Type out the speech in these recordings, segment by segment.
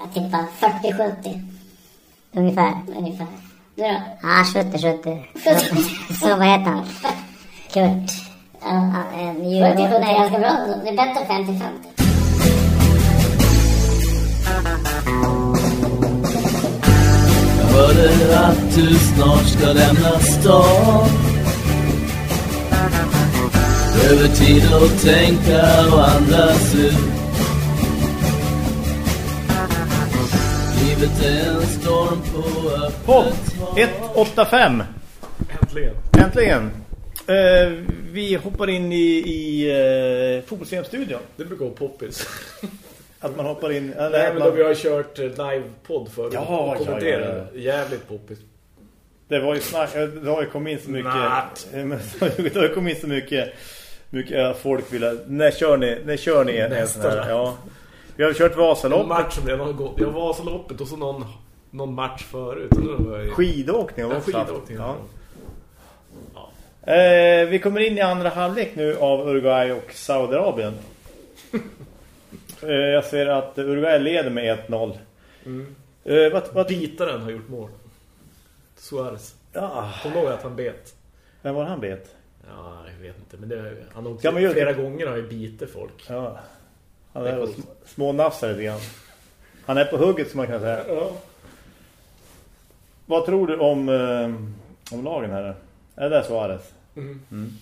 Jag tippar 40-70 Ungefär. ungefär. Du då? Ja, 70-70. Så, så vad heter han? Kurt. Ja. Ja, en 70-70 Djurgården. är ganska bra. Det är bättre 50-50. Jag hörde att du snart ska lämna stan Behöver tid att tänka och andas ut Livet är en storm på öppet hav 185. Äntligen. Äntligen. Eh, vi hoppar in i, i uh, fotbolls-studion. Det brukar vara poppis. Att man hoppar in... Eller Nej, men man, då vi har kört eh, live-podd förut. Ja, och ja, kommenterat. ja, Jävligt poppis. Det var ju snack, eh, det har ju kommit in så mycket eh, det har ju kommit in så mycket mycket eh, folk vill när kör ni när kör ni en, en sån Nästa. här, ja. Vi har kört En Vasaloppet, match som redan har gått. Jag var Vasaloppet och så någon, någon match förut. Jag... skidåkning har vi också haft. skidåkning. Ja. Ja. Eh, vi kommer in i andra halvlek nu av Uruguay och Saudiarabien. eh, jag ser att Uruguay leder med 1-0. Mm. Eh, vad, vad, Bitaren har gjort mål. Suarez. ja, Kommer du ihåg att han bet? vem var det han bet? Ja, jag vet inte. Men det, han har Ja, flera gånger har ju bitit folk. Ja. Han Det är sm- smånafsar lite grann. Han är på hugget som man kan säga. Ja. Vad tror du om, eh, om lagen här? Är det där Suarez? Mm.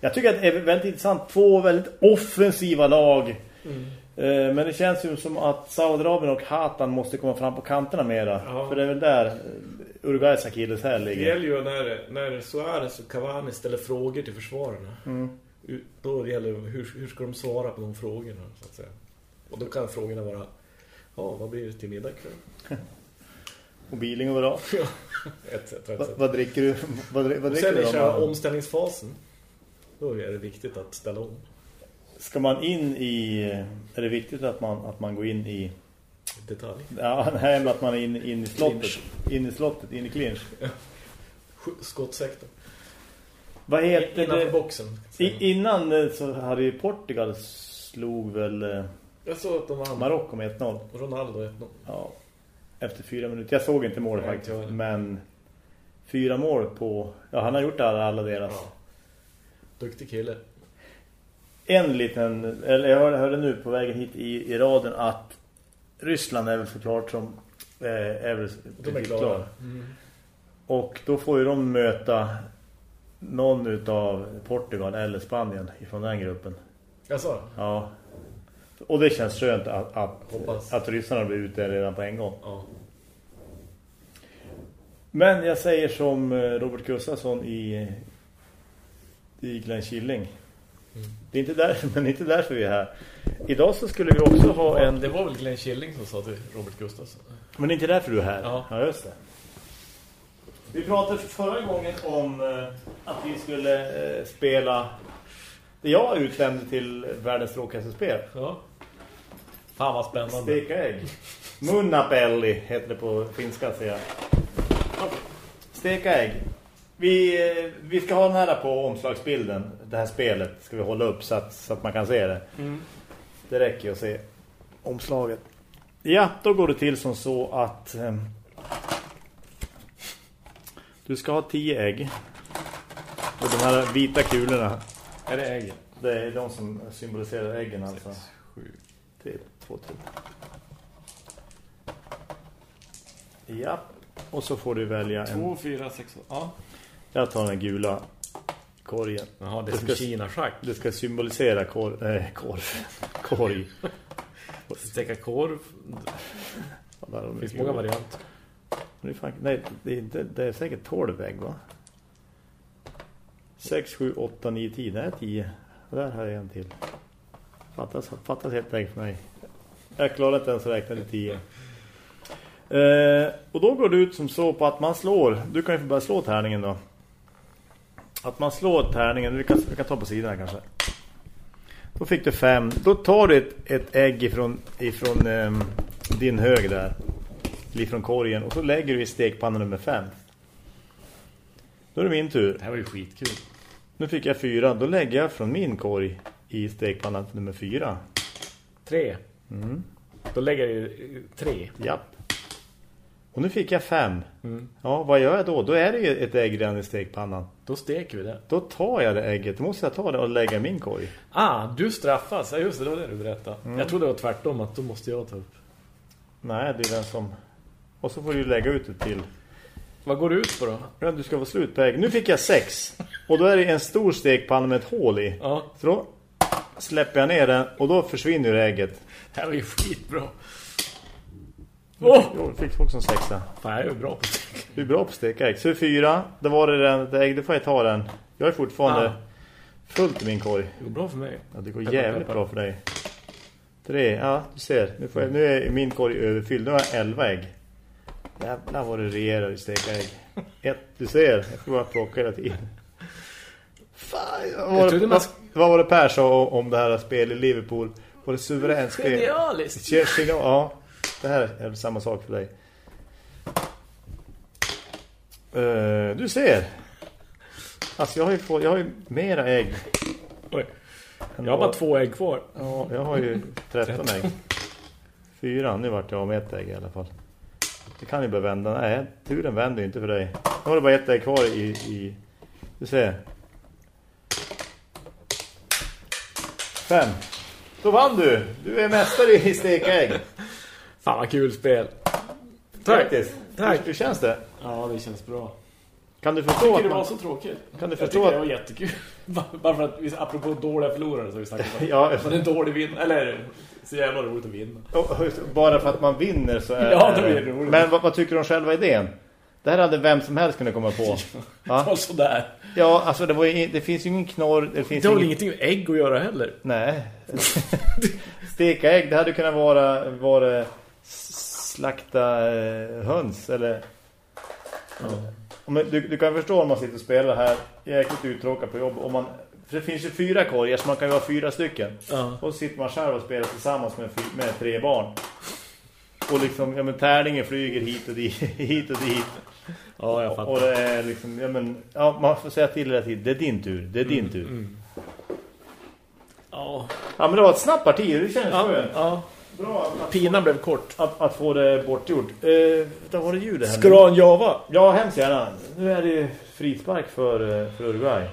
Jag tycker att det är väldigt intressant. Två väldigt offensiva lag. Mm. Eh, Men det känns ju som att Saudiarabien och Hatan måste komma fram på kanterna mera. Ja. För det är väl där eh, Uruguays akilles här Det ligger. gäller ju när, när Suarez och Cavani ställer frågor till försvararna. Mm. Då gäller det hur, hur ska de svara på de frågorna så att säga. Och då kan frågorna vara Ja, vad blir det till middag ikväll? Och biling och bra. Etc, etc. Va, vad dricker du? Vad, vad Och dricker sen du i då? omställningsfasen Då är det viktigt att ställa om Ska man in i... Är det viktigt att man, att man går in i... detalj Ja, nej, att man är in, in i slottet. Clinch. In i slottet, in i clinch. Sk- Skottsektorn Vad heter Innanför det? boxen I, innan eh, så hade ju Portugal slog väl eh, Jag såg att de vann Marocko med 1-0. Ronaldo 1-0 Ja, efter fyra minuter. Jag såg inte målet faktiskt. inte. Men fyra mål på... Ja, han har gjort alla, alla deras. ja. Duktig kille En liten... Eller jag hörde, nu på vägen hit i, i raden att Ryssland är väl såklart som... Eh, är väl De är klara klar. mm. Och då får ju de möta någon utav Portugal eller Spanien ifrån den gruppen. Jag sa Ja. Och det känns skönt att, att, Hoppas. att ryssarna blir ute redan på en gång. Ja Men jag säger som eh, Robert Gustafsson i, i Glenn Killing. Mm. Det är inte där, men inte därför vi är här. Idag så skulle vi också ha en... Det var väl Glenn Killing som sa till Robert Gustafsson Men det är inte därför du är här. Ja. ja just det. Vi pratade förra gången om eh, att vi skulle eh, spela det jag utlämnade till världens tråkigaste spel. Ja Fan vad spännande Steka ägg. Munnapelli heter det på finska säger jag. Steka ägg. Vi, eh, vi ska ha den här på omslagsbilden. Det här spelet ska vi hålla upp så att, så att man kan se det. mm. Det räcker att se omslaget. Ja, då går det till som så att eh, du ska ha tio ägg. Och de här vita kulorna, Är det äggen? det är de som symboliserar äggen alltså. Sju Till, två till. Ja, och så får du välja en... Två, fyra, sex Ja Jag tar den gula korgen. Jaha, det är Det som ska- Kina-schack Det ska symbolisera kor, äh, korv. korg. Steka korv Ja, Det de finns många varianter nej, det är, inte, det är säkert 12 ägg va? 6, 7, 8, 9, 10. nej 10. Där har jag en till. Fattas, fattas helt ägg för mig. Jag klarar inte ens att räkna till 10. Eh, och då går det ut som så på att man slår. Du kan ju få börja slå tärningen då. Att man slår tärningen. Vi kan, vi kan ta på sidan här kanske. Då fick du fem. Då tar du ett, ett ägg ifrån, ifrån eh, din hög där. Eller ifrån korgen. Och så lägger du i stekpannan nummer fem. Då är det min tur. Det här var ju skitkul Nu fick jag fyra. Då lägger jag från min korg i stekpannan nummer fyra. Tre Mm. Då lägger jag tre. Japp. Och nu fick jag fem. Ja, vad gör jag då? Då är det ju ett ägg redan i stekpannan. Då steker vi det. Då tar jag det ägget. Då måste jag ta det och lägga i min korg. Ah, du straffas. Ja, just det, det var det du berättade. Jag trodde det var tvärtom, att då måste jag ta upp. Nej, det är den som... Och så får du lägga ut det till... Vad går det ut på då? Du ska få slut på ägg. Nu fick jag sex. Och då är det en stor stekpanna med ett hål i. Ja, Så då släpper jag ner den och då försvinner ägget. det här var ju skitbra. Åh! Jo, jag fick också en sexa. Fan, jag är ju bra på det. Du är bra på att steka ägg. Så fyra, då var det den, det ägg, då får jag ta den. Jag är fortfarande Ja. fullt i min korg. Det går bra för mig. Ja, det går Peppar, jävligt peppar. bra för dig. Tre, ja du ser. Nu, får jag, nu är min korg överfylld. Nu har jag elva ägg. Jävlar vad det regerar i steka ägg. Ett, du ser. Jag får bara plocka hela tiden. Fan, vad var, det, man vad, vad var det Per sa om- det här spelet i Liverpool? Var det suveränt spel? Genialiskt! Genial, ja. Det här är samma sak för dig. Eh, du ser. Alltså jag har ju, fått, jag har ju mera ägg. Oj. Jag har bara två ägg kvar. Ja, jag har ju 13 ägg. Fyra, nu vart jag med ett ägg i alla fall. Det kan ju bara vända. Nej, turen vänder ju inte för dig. Nu har du bara ett ägg kvar i... i du ser. Fem. Då vann du. Du är mästare i stekägg. Fan vad kul spel. Tack. Tack. Hur, hur känns det? Ja, det känns bra. Kan du Jag förstå tycker att det var så tråkigt. Kan du Jag förstå tycker det var jättekul. Bara för att vi, apropå dåliga förlorare så vi snackar om. Ja, Men en dålig vinn, eller så jävla roligt att vinna. bara för att man vinner så är Ja, det blir roligt. Men vad, vad tycker du om själva idén? Det här hade vem som helst kunnat komma på. Ja, sådär. ja alltså det, var ju, det finns ju ingen knorr. Det finns Det har ingen... ingenting med ägg att göra heller. Nej. Steka ägg, det hade kunnat vara, vara slakta eh, höns eller... Man- Du, du kan förstå om man sitter och spelar här jäkligt uttråkad på jobb. Om man, för det finns ju fyra korgar så man kan ju vara fyra stycken. Ja. Och så sitter man själv och spelar tillsammans med, med tre barn. Och liksom, ja men tärningen flyger hit och dit, hit och dit. Ja, jag Och fattar. det är liksom, ja men, ja, man får säga till hela tiden, det är din tur, det är din tur. Mm. Ja, Ja men det var ett snabbt parti, det känns ja, skönt. ja. Bra att, Pinan blev kort. att, att få det bortgjort. Eh, där var det ljud här. En Java? Ja, hemskt gärna. Nu är det ju frispark för, eh, för Uruguay.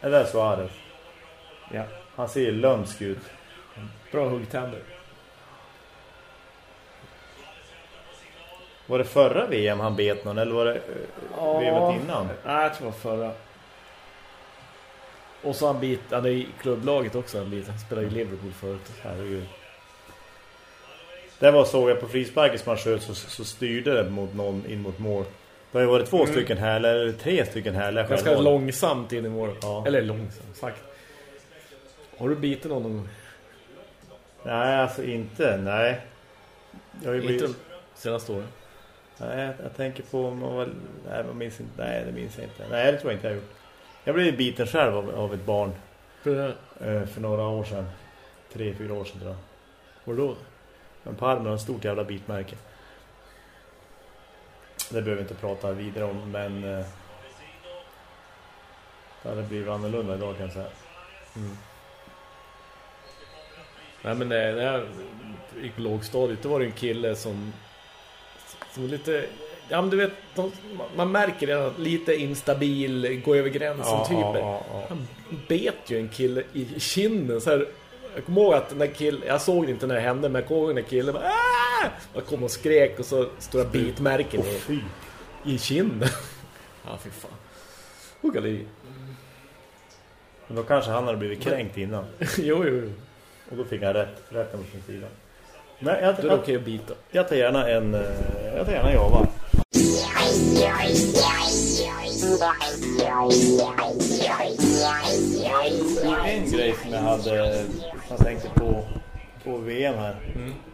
Är det Suarez? Ja. Han ser lömsk ut. Bra huggtänder. Var det förra VM han bet någon eller var det uh, VMet innan? Nej, jag tror det var förra. Och så han bit, han är i klubblaget också en bit. Han spelar i Liverpool förut. Herregud. Det var såg jag på frisparket som han sköt så, så styrde det mot någon in mot mål. Det har ju varit två stycken här eller tre stycken här eller Ganska självmål. långsamt in i mål. Ja. Eller långsamt, sagt. Har du bitit någon gång? Nej, alltså inte. Nej. Jag har ju Inte blivit... senaste åren. Nej, jag, jag tänker på om man var... Nej, minns inte. Nej, det minns jag inte. Nej, det tror jag inte jag har gjort. Jag blev biten själv av, av ett barn För eh, för några år sedan. Tre, fyra år sedan tror jag. Var då? En armen har en stort jävla bitmärke. Det behöver vi inte prata vidare om, men... Eh, det hade blivit annorlunda idag kan jag säga. Nej men det, det här gick på lågstadiet. Då var det en kille som... Som var lite... Ja men du vet, de, man märker att lite instabil, gå över gränsen typer. Han bet ju en kille i kinden så här. Jag kommer ihåg att den där killen, jag såg det inte när det hände, men jag kommer ihåg när killen bara Aah! Jag kom och skrek och så stora bitmärken Åh, i, i kinden. Ja, fy fan. Hugga liv. Men då kanske han hade blivit kränkt innan. jo, jo, jo. Och då fick han rätt, rätten på sin sida. Men jag, att bita. jag tar gärna en... eh, Jag tar gärna en Java. En grej som jag hade jag tänkte på på VM här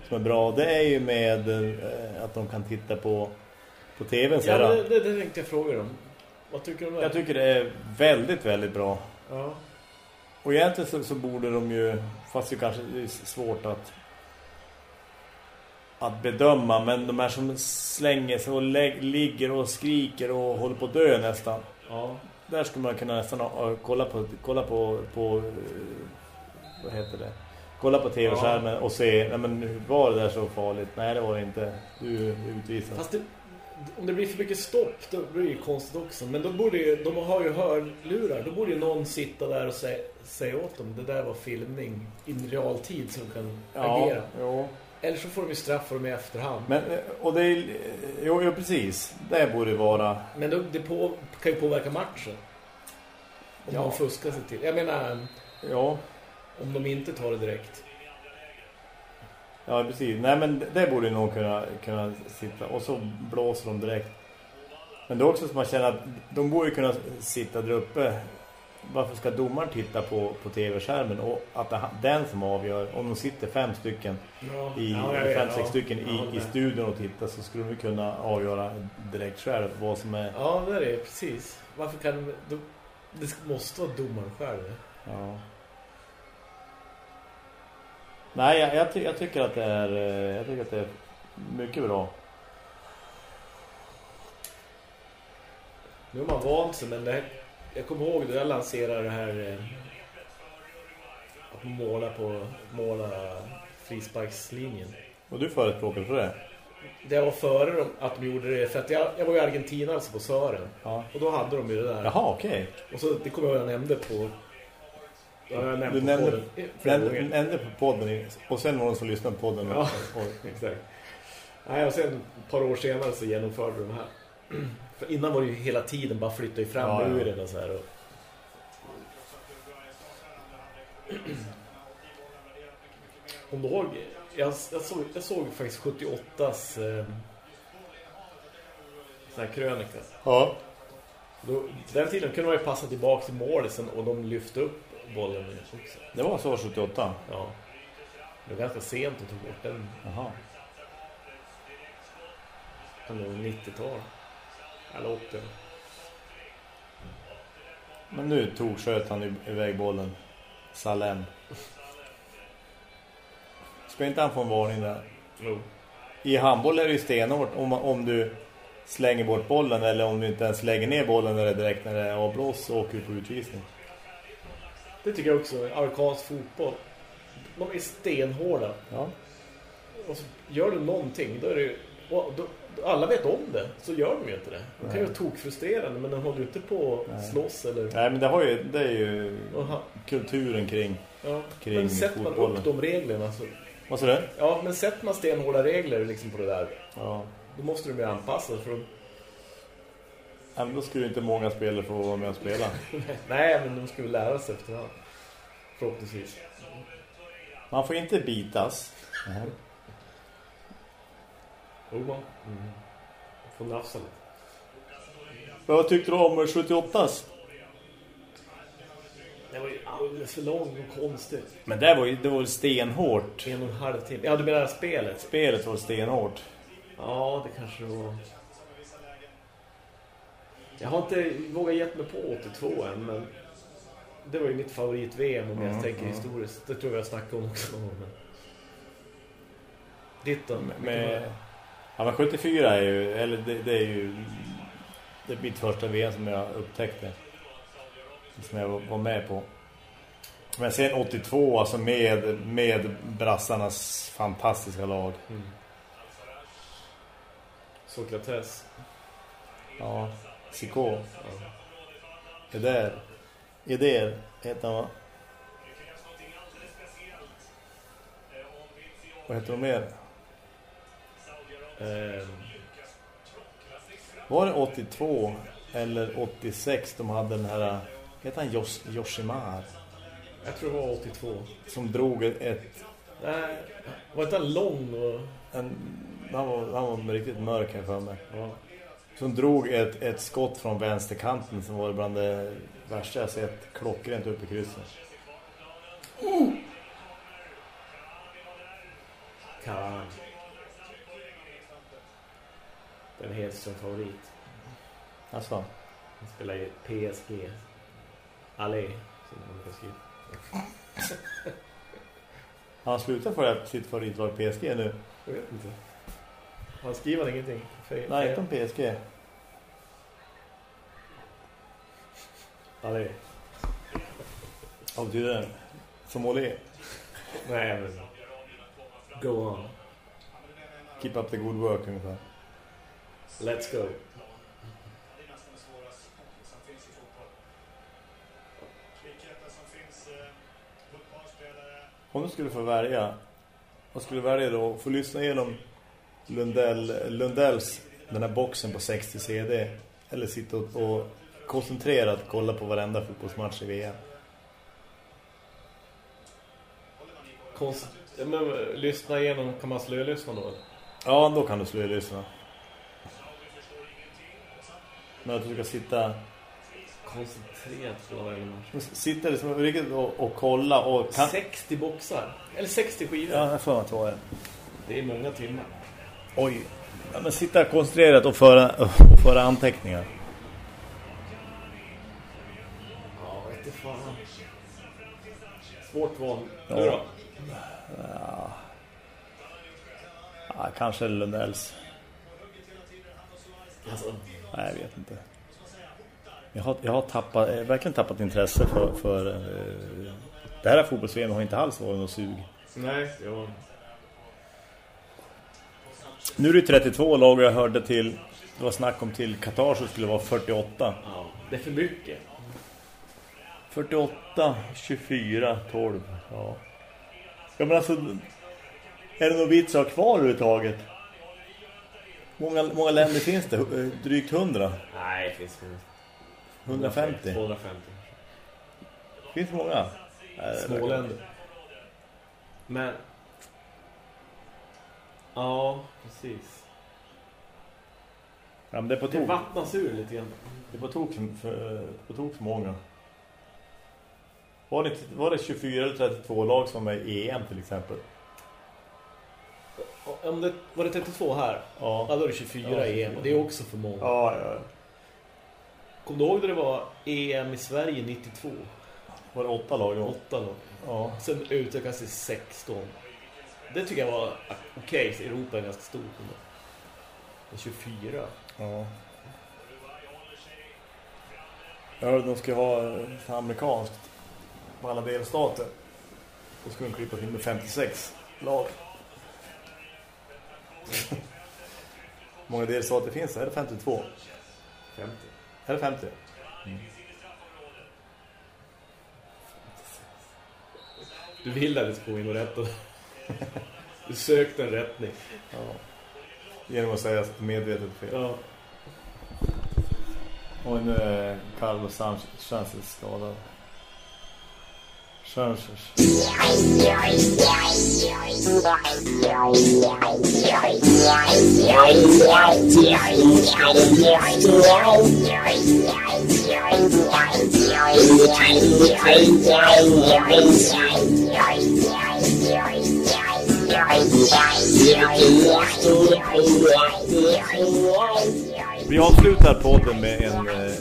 som är bra, det är ju med eh, att de kan titta på på tvn så Ja, det, det, det tänkte jag fråga dem. Vad tycker du om det? Jag tycker det är väldigt, väldigt bra. Ja. Och egentligen så, så borde de ju, fast det kanske är svårt att att bedöma, men de här som slänger sig och ligger och skriker och håller på att dö nästan. ja. Där skulle man kunna nästan kolla på kolla på på eh, vad heter det? kolla på tv-skärmen och se, nej men var det där så farligt? Nej, det var det inte. Du är utvisad. Fast det, om det blir för mycket stopp då blir det ju konstigt också. Men då borde ju, de har ju hörlurar. Då borde ju någon sitta där och säga, säga åt dem. Det där var filmning i realtid som kan agera. jo. Eller så får de ju straff för dem i efterhand. Men, Men, eh, och det är, jo, jo precis. Det borde vara, då, det på, kan ju påverka matchen. Om Ja. de fuskar sig till. Jag menar, ja, om de inte tar det direkt. ja precis. Nej men det borde någon kunna, kunna sitta och så blåser de direkt. Men det är också som man känner att de borde kunna sitta där uppe. Varför ska domaren titta på, på tv-skärmen och att det den som avgör om de sitter fem stycken Ja, i ja, vet, fem, sex ja. stycken Ja, i, i studion och titta så skulle de kunna avgöra direkt själv vad som är Ja, det är det. Precis. Varför kan de... de det måste vara domaren själv. ja. Nej, jag, jag, ty jag tycker att det är eh, jag tycker att det är mycket bra. Nu har man vant sig, men det jag kommer ihåg när jag lanserade det här eh, att måla på måla frisparkslinjen. Och du förespråkar för det? Det var före de, att de gjorde det, för att jag, jag var i Argentina alltså på Sören. Ja. Och då hade de ju det där. Jaha, okej. Och så, det kommer jag ihåg jag nämnde på... Ja, jag nämnde Du nämnde, nämnde, nämnde på podden och sen någon som lyssnade på podden. Ja. Och, Exakt. Nej, och sen ett par år senare så genomförde de här. För innan var det ju hela tiden bara flytta i fram Ja, muren och så här. Och... Om du ihåg, jag, jag, såg, jag såg faktiskt 78s eh, sån här krönika. ja. Då, den tiden kunde man ju passa tillbaka till målisen och de lyfte upp bollen också. Det var så 78. Ja. Det var ganska sent att ta bort den. Jaha. Vara 90-tal? Eller 80 Men nu tog sköt han i- iväg bollen. Salem. Ska inte han få en varning där? Jo. I handboll är det ju stenhårt om, om du slänger bort bollen eller om du inte ens lägger ner bollen det direkt när det är avblås så åker du på utvisning. Det tycker jag också. Amerikansk fotboll. De är stenhårda. Ja. Och så gör du någonting, då är det ju... då, alla vet om det, så gör de ju inte det. De kan ju vara tokfrustrerande, men de håller ju inte på att slåss eller... Nej men det, har ju, det är ju Aha. kulturen kring. Ja. Kring Men sätter man fotbollen. upp de reglerna så... Vad sa du? Ja, men sätter man stenhårda regler liksom på det där, Ja. då måste de ju anpassa för de... Ja, men då skulle ju inte många spelare få vara med och spela. Nej, men de ju lära sig efterhand. Förhoppningsvis. Man får inte bitas. Jo, man. Mm. Får nafsa lite. Vad tyckte du om 78s? Det var ju alldeles för lång och konstigt. Men det var ju det var stenhårt. En och en halv timme. Ja, du menar spelet? Spelet var stenhårt. Ja, det kanske det var. Jag har inte vågat gett mig på 82 än, men det var ju mitt favorit-VM om jag tänker historiskt. Det tror jag jag snackade om också. Men... Ditt då? Med, ja, men 74 är ju, eller det, det är ju det är mitt första VM som jag upptäckte. Som jag var- med på. Men sen 82, alltså med, med brassarnas fantastiska lag. Sokrates. Ja, Siko. Eder. Eder heter han va? Vad heter de mer? Ehm, Var det 82 eller 86 de hade den här... Heter han Yos, Yoshimar? jag tror det var 82. Som drog ett... Nej, var inte lång och... en, han, var, han var riktigt mörk här för mig. Ja. Som drog ett, ett skott från vänsterkanten som var bland det värsta jag sett. Klockrent upp i krysset. Karan. Den är Hedström favorit. Alltså, Han spelar i PSG. Allé, som man brukar skriva. han slutar för sitt favoritlag PSG nu. Jag vet inte. Han skriver ingenting. Fe- Nej, inte om PSG. Allé. Vad betyder det? Som Olé. Nej, men... Go on. Keep up the good work ungefär. Let's go. Om du skulle få välja, vad skulle du välja då? Få lyssna igenom Lundell, Lundells, den här boxen på 60 CD. Eller sitta och, och koncentrerat kolla på varenda fotbollsmatch i VM. Konst... Men, lyssna igenom, kan man slölyssna då? Ja, då kan du slå lyssna. Men att du ska sitta Koncentrerat på varje match. sitta liksom riktigt och, och kolla och kan... 60 boxar. Eller 60 skivor. Ja, jag får att det. Det är många timmar. Oj. Ja, men sitta koncentrerat och föra, och föra anteckningar. Ja, vet fan. Svårt val. Ja. Du då? Ja, kanske Lundells. Alltså, Nej, jag vet inte. Jag har, jag har tappat, jag har verkligen tappat intresse för, för eh, det här fotbolls har inte alls varit något sug. nej, jo. Nu är det 32 lag och jag hörde till, det var snack om till Qatar så skulle det vara 48. Ja, det är för mycket. 48, 24, 12. Ja. Ja men alltså, är det någon vits att ha kvar överhuvudtaget? Många, många länder finns det? Eh, Drygt 100? Nej, det finns 150? 250. Finns det många? Små länder. Men... Ja, precis. Ja, men det är på Det vattnas ur lite grann. Det är på tok för, för, på tok för många. Var det, var det 24 eller 32 lag som var med i EM till exempel? Om det, var det 32 här? Ja. Ja, då är det 24 Ja. i EM. Det är också för många. Ja, ja. Kommer du ihåg när det var EM i Sverige 92? Var det åtta lag då? Åtta lag. Ja. Sen utökas till 16. Det tycker jag var okej. så Europa är ganska stort. Men 24. Ja. Jag hörde att de ska ha eh, amerikanskt på alla delstater. Då skulle de klippa till med 56 lag. Många delstater finns det? Är det 52? 50. Är det 50? Du vill att det ska gå in och rätta. Du sökte en rättning. Ja. Genom att säga medvetet fel. Ja. Och nu är Carlos Sanchez skadad. Sanchez. Vi avslutar podden med en eh,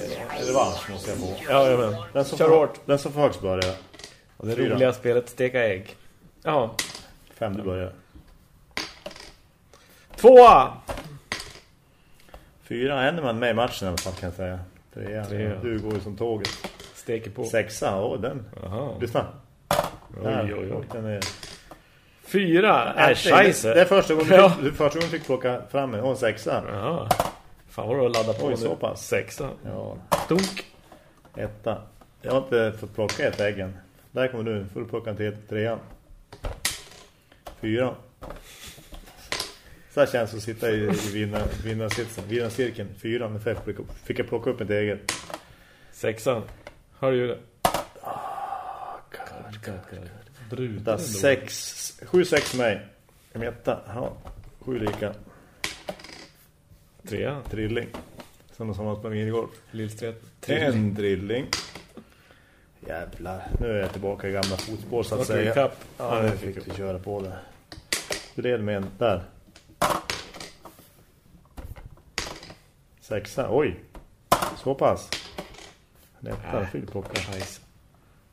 revansch måste jag få. Ja, ja men. Den som Kör får- hårt. Den som får högst börja. Det Fyra. roliga spelet steka ägg. Ja. Fem du börjar. Tvåa! Fyra händer man med i matchen i alla fall kan jag säga. Trea. Trea. Du går ju som tåget. Steker på. Sexa, åh den. Jaha. Lyssna. Oj, oj, oj. den ner. Fyra? Äh, det, scheisse. det är första gången, Ja. du, första gången du fick plocka fram en, och en sexa. Ja. Fan vad du har laddat på Oj, nu. så pass. Sexa. Ja, Stunk. etta. Jag har inte fått plocka ett äggen. Där kommer du plocka en till trean. Fyra. Så här känns det att sitta i, i vinna, vinnarsitsen, vinnarcirkeln. Fyra, men fick jag plocka- fick jag plocka upp ett eget. Sexan. Hör du det? Ändå. sex, sju, sex för mig. En etta, ja. Sju lika. Trea. Trilling. Som som på minigolf. Lillstret. En drilling. Jävlar, nu är jag tillbaka i gamla fotboll så att är säga. kapp? Ja, nu fick vi köra på det. Du led med en, där. Sexa, oj. Så pass. En etta, det fick plocka.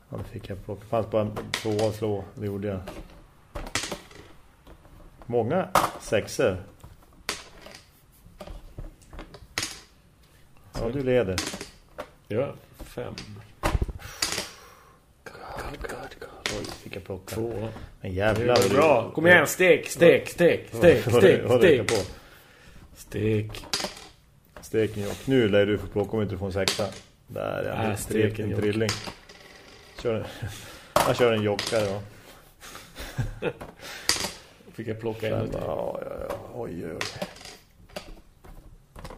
Ja, det fick jag plocka. Fanns bara två att slå, det gjorde jag. Många sexer. Ja, du leder. Ja. Fem. Oj, fick jag plocka. Två. Men Det jävlar. var bra. Kom igen, stek, stek, stek, stek, stek, stek. på? Stek. Steken och nu lär du få plocka om inte du får en sexa. Där är Nej, en steken steken jock. trilling. Kör en, jag kör en jockare då. Fick jag plocka en Ja, till. ja, ja. Oj, oj, oj.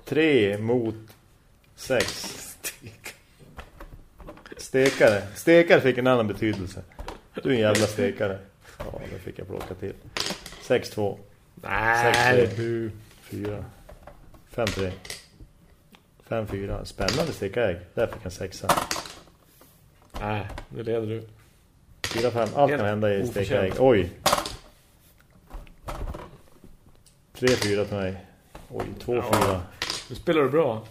Tre mot sex. Stekare. Stekare fick en annan betydelse. Du är en jävla stekare. Ja, det fick jag plocka till. 6-2. Nej, 6-3. du. 4. 5-3. 5-4. Spännande stekarägg. Där fick jag en sexa. Nej, nu leder du. 4-5. Allt kan hända i stekarägg. Oj. 3-4 till mig. Oj, 2-4. Ja. Nu spelar du bra.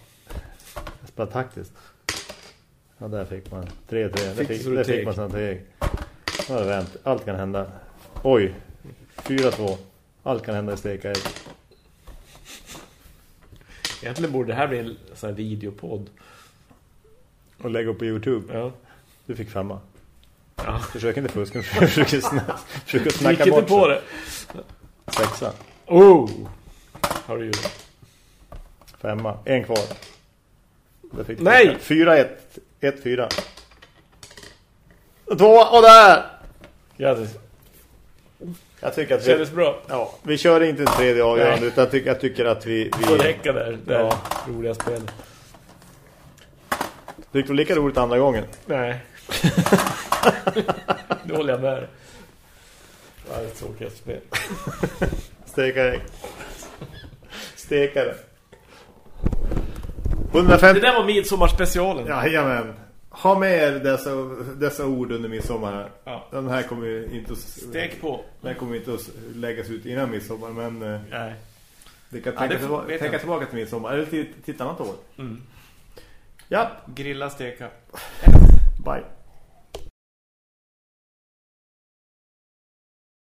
Jag spelar taktiskt. Ja, där fick man. 3-3. Där Fick fick, där man sånt teg. Nu har vänt. Allt kan hända. Oj. 4-2. Allt kan hända i stekarägg. Egentligen borde det här bli en sån här videopodd. Och lägga upp på Youtube. Ja. Du fick femma. Ja. Försök inte fuska. Försök snacka, försök snacka inte bort på sig. det. Sexa. Oh! Har du gjort. Femma. En kvar. Nej! 4-1. 1-4. Två. Och där! Grattis. Jag tycker att vi... Kändes bra. Ja, vi kör inte en tredje avgörande utan jag tycker, jag tycker att vi... vi Får räcka där. där. Ja. Roliga spel. Tyckte du lika roligt andra gången? Nej. nu håller jag med dig. Det är ett tråkigt spel. Stekare. Stekare. 150... Det där var midsommarspecialen. Jajamän. Ha med er dessa, dessa ord under midsommar. här. Ja. Den här kommer ju inte att... Stek på. Den kommer inte att läggas ut innan midsommar, men... eh, Nej. Det kan Ja, tänka, det får- tänka tillbaka till midsommar. Eller till, till ett annat år. Mm. Ja, Grilla, steka. bye.